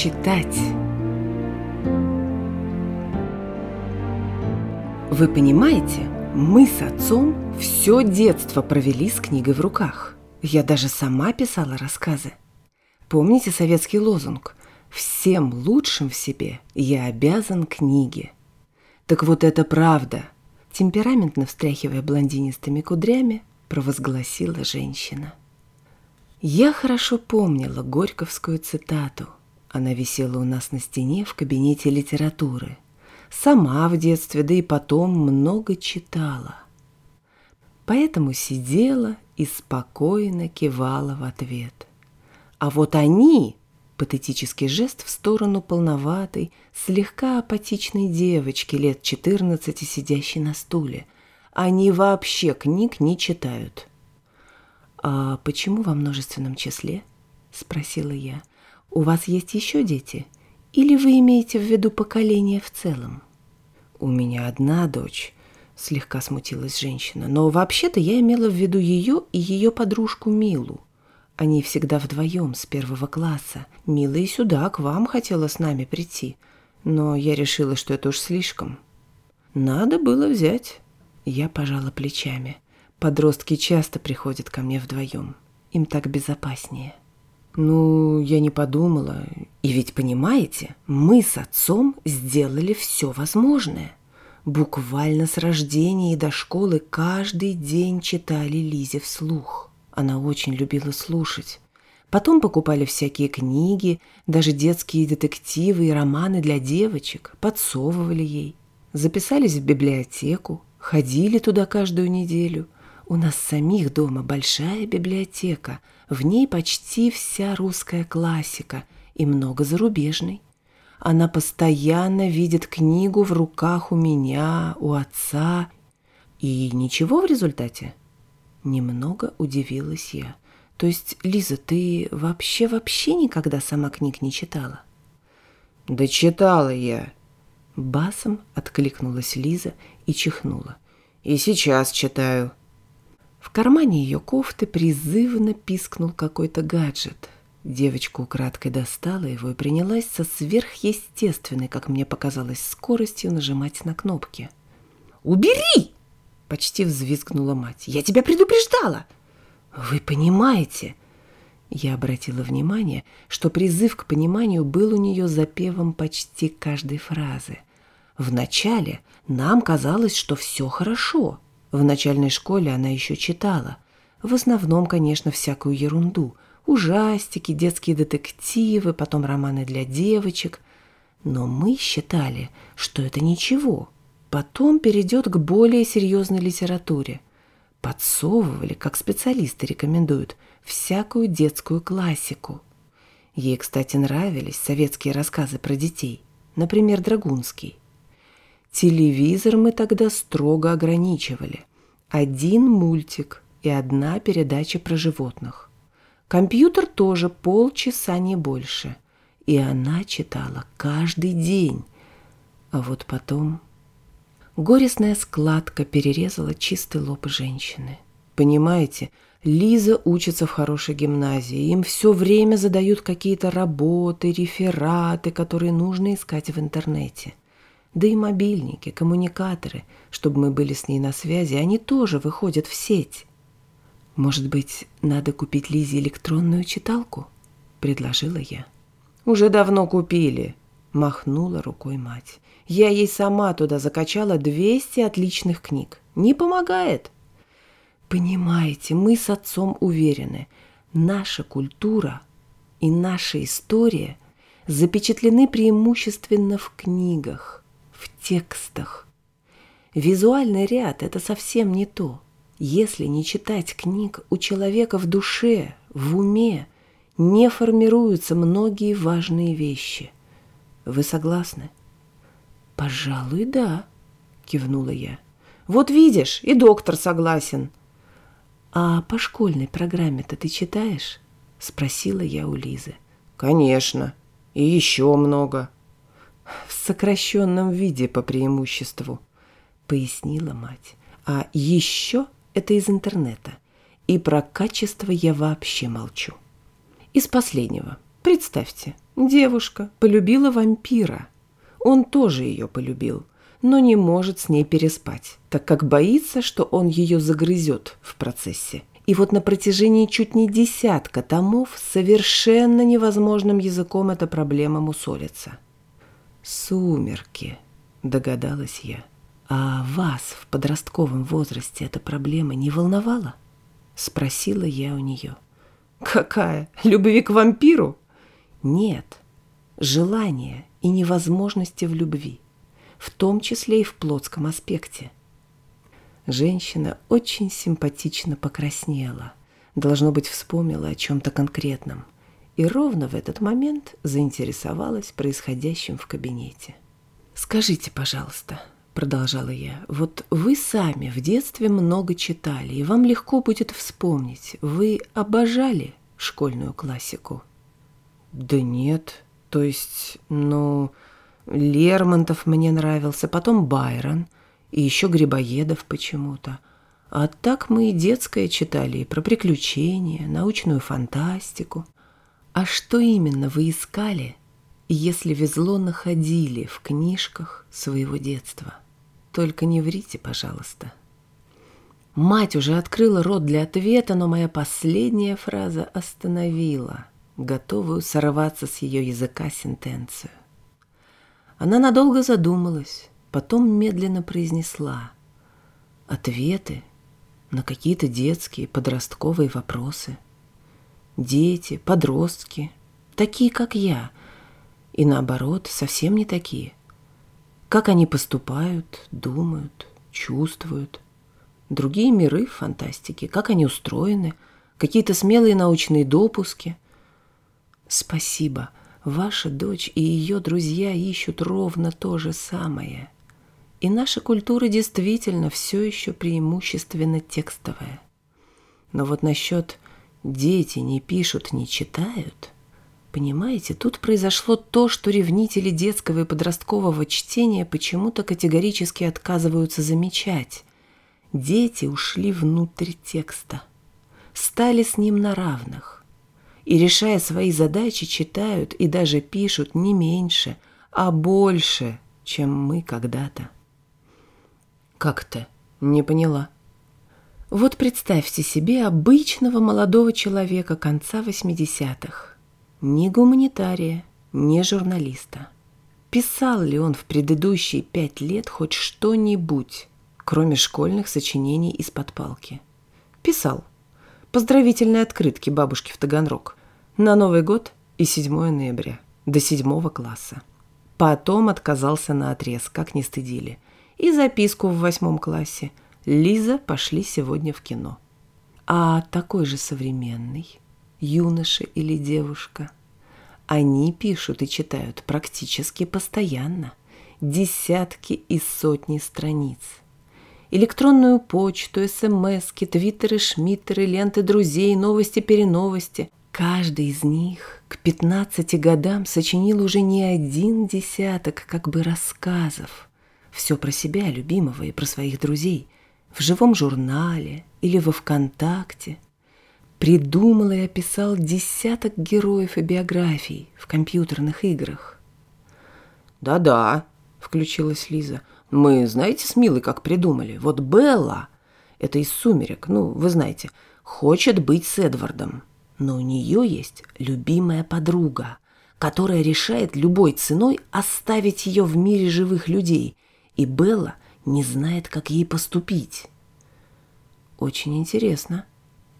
Читать. Вы понимаете, мы с отцом все детство провели с книгой в руках. Я даже сама писала рассказы. Помните советский лозунг «Всем лучшим в себе я обязан книге». Так вот это правда. Темпераментно встряхивая блондинистыми кудрями, провозгласила женщина. Я хорошо помнила горьковскую цитату. Она висела у нас на стене в кабинете литературы. Сама в детстве, да и потом много читала. Поэтому сидела и спокойно кивала в ответ. А вот они, патетический жест в сторону полноватой, слегка апатичной девочки лет 14, сидящей на стуле, они вообще книг не читают. «А почему во множественном числе?» – спросила я. «У вас есть еще дети? Или вы имеете в виду поколение в целом?» «У меня одна дочь», – слегка смутилась женщина. «Но вообще-то я имела в виду ее и ее подружку Милу. Они всегда вдвоем с первого класса. Мила и сюда, к вам хотела с нами прийти. Но я решила, что это уж слишком. Надо было взять». Я пожала плечами – Подростки часто приходят ко мне вдвоем. Им так безопаснее. Ну, я не подумала. И ведь понимаете, мы с отцом сделали все возможное. Буквально с рождения и до школы каждый день читали Лизе вслух. Она очень любила слушать. Потом покупали всякие книги, даже детские детективы и романы для девочек, подсовывали ей. Записались в библиотеку, ходили туда каждую неделю – у нас самих дома большая библиотека, в ней почти вся русская классика и много зарубежной. Она постоянно видит книгу в руках у меня, у отца. И ничего в результате? Немного удивилась я. То есть, Лиза, ты вообще-вообще никогда сама книг не читала? Да читала я. Басом откликнулась Лиза и чихнула. И сейчас читаю. В кармане ее кофты призывно пискнул какой-то гаджет. Девочка украдкой достала его и принялась со сверхъестественной, как мне показалось, скоростью нажимать на кнопки. «Убери!» — почти взвизгнула мать. «Я тебя предупреждала!» «Вы понимаете?» Я обратила внимание, что призыв к пониманию был у нее запевом почти каждой фразы. Вначале нам казалось, что все хорошо — в начальной школе она еще читала. В основном, конечно, всякую ерунду. Ужастики, детские детективы, потом романы для девочек. Но мы считали, что это ничего. Потом перейдет к более серьезной литературе. Подсовывали, как специалисты рекомендуют, всякую детскую классику. Ей, кстати, нравились советские рассказы про детей. Например, Драгунский. Телевизор мы тогда строго ограничивали. Один мультик и одна передача про животных. Компьютер тоже полчаса не больше. И она читала каждый день. А вот потом... Горестная складка перерезала чистый лоб женщины. Понимаете, Лиза учится в хорошей гимназии. Им все время задают какие-то работы, рефераты, которые нужно искать в интернете. Да и мобильники, коммуникаторы, чтобы мы были с ней на связи, они тоже выходят в сеть. Может быть, надо купить Лизе электронную читалку? Предложила я. Уже давно купили, махнула рукой мать. Я ей сама туда закачала 200 отличных книг. Не помогает. Понимаете, мы с отцом уверены, наша культура и наша история запечатлены преимущественно в книгах в текстах. Визуальный ряд – это совсем не то. Если не читать книг, у человека в душе, в уме не формируются многие важные вещи. Вы согласны? «Пожалуй, да», – кивнула я. «Вот видишь, и доктор согласен». «А по школьной программе-то ты читаешь?» – спросила я у Лизы. «Конечно, и еще много», в сокращенном виде по преимуществу, пояснила мать. А еще это из интернета. И про качество я вообще молчу. Из последнего. Представьте, девушка полюбила вампира. Он тоже ее полюбил, но не может с ней переспать, так как боится, что он ее загрызет в процессе. И вот на протяжении чуть не десятка томов совершенно невозможным языком эта проблема мусолится. «Сумерки», — догадалась я. «А вас в подростковом возрасте эта проблема не волновала?» — спросила я у нее. «Какая? Любви к вампиру?» «Нет, желание и невозможности в любви, в том числе и в плотском аспекте». Женщина очень симпатично покраснела. Должно быть, вспомнила о чем-то конкретном. И ровно в этот момент заинтересовалась происходящим в кабинете. «Скажите, пожалуйста», — продолжала я, — «вот вы сами в детстве много читали, и вам легко будет вспомнить. Вы обожали школьную классику?» «Да нет. То есть, ну, Лермонтов мне нравился, потом Байрон — и еще Грибоедов почему-то. А так мы и детское читали, и про приключения, научную фантастику. А что именно вы искали, если везло находили в книжках своего детства? Только не врите, пожалуйста. Мать уже открыла рот для ответа, но моя последняя фраза остановила, готовую сорваться с ее языка сентенцию. Она надолго задумалась, Потом медленно произнесла ответы на какие-то детские, подростковые вопросы. Дети, подростки, такие, как я, и наоборот, совсем не такие. Как они поступают, думают, чувствуют. Другие миры в фантастике, как они устроены, какие-то смелые научные допуски. Спасибо, ваша дочь и ее друзья ищут ровно то же самое – и наша культура действительно все еще преимущественно текстовая. Но вот насчет «дети не пишут, не читают», понимаете, тут произошло то, что ревнители детского и подросткового чтения почему-то категорически отказываются замечать. Дети ушли внутрь текста, стали с ним на равных. И, решая свои задачи, читают и даже пишут не меньше, а больше, чем мы когда-то. Как то Не поняла. Вот представьте себе обычного молодого человека конца 80-х. Ни гуманитария, ни журналиста. Писал ли он в предыдущие пять лет хоть что-нибудь, кроме школьных сочинений из-под палки? Писал. Поздравительные открытки бабушки в Таганрог. На Новый год и 7 ноября. До седьмого класса. Потом отказался на отрез, как не стыдили – и записку в восьмом классе. Лиза, пошли сегодня в кино. А такой же современный, юноша или девушка, они пишут и читают практически постоянно, десятки и сотни страниц. Электронную почту, смски, твиттеры, шмиттеры, ленты друзей, новости-переновости. Каждый из них к 15 годам сочинил уже не один десяток как бы рассказов – все про себя любимого и про своих друзей в живом журнале или во ВКонтакте. Придумал и описал десяток героев и биографий в компьютерных играх. «Да-да», — включилась Лиза, — «мы, знаете, с Милой как придумали? Вот Белла, это из «Сумерек», ну, вы знаете, хочет быть с Эдвардом, но у нее есть любимая подруга, которая решает любой ценой оставить ее в мире живых людей — и Белла не знает, как ей поступить. Очень интересно.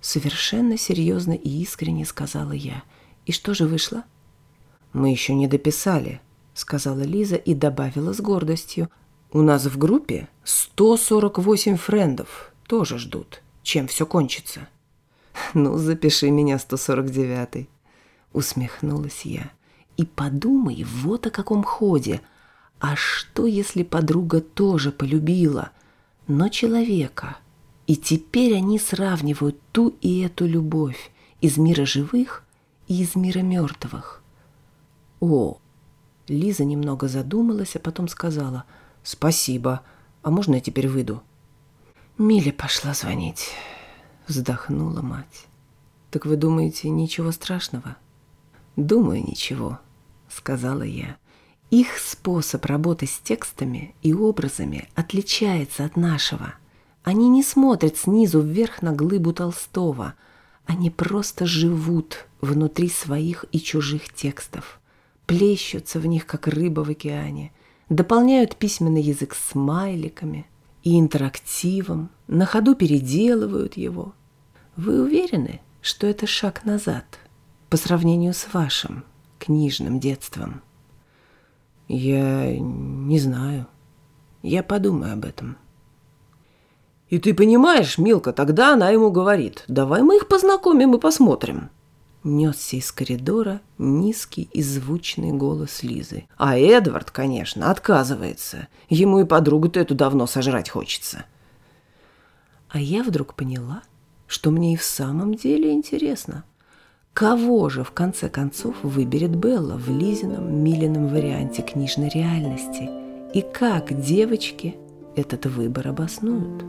Совершенно серьезно и искренне сказала я. И что же вышло? Мы еще не дописали, сказала Лиза и добавила с гордостью. У нас в группе 148 френдов. Тоже ждут, чем все кончится. Ну, запиши меня 149-й. Усмехнулась я. И подумай, вот о каком ходе – а что, если подруга тоже полюбила, но человека? И теперь они сравнивают ту и эту любовь из мира живых и из мира мертвых. О, Лиза немного задумалась, а потом сказала «Спасибо, а можно я теперь выйду?» Миле пошла звонить, вздохнула мать. «Так вы думаете, ничего страшного?» «Думаю, ничего», — сказала я. Их способ работы с текстами и образами отличается от нашего. Они не смотрят снизу вверх на глыбу Толстого. Они просто живут внутри своих и чужих текстов, плещутся в них, как рыба в океане, дополняют письменный язык смайликами и интерактивом, на ходу переделывают его. Вы уверены, что это шаг назад по сравнению с вашим книжным детством? Я не знаю. Я подумаю об этом. И ты понимаешь, Милка, тогда она ему говорит, давай мы их познакомим и посмотрим. Несся из коридора низкий и звучный голос Лизы. А Эдвард, конечно, отказывается. Ему и подругу-то эту давно сожрать хочется. А я вдруг поняла, что мне и в самом деле интересно. Кого же, в конце концов, выберет Белла в Лизином Милином варианте книжной реальности? И как девочки этот выбор обоснуют?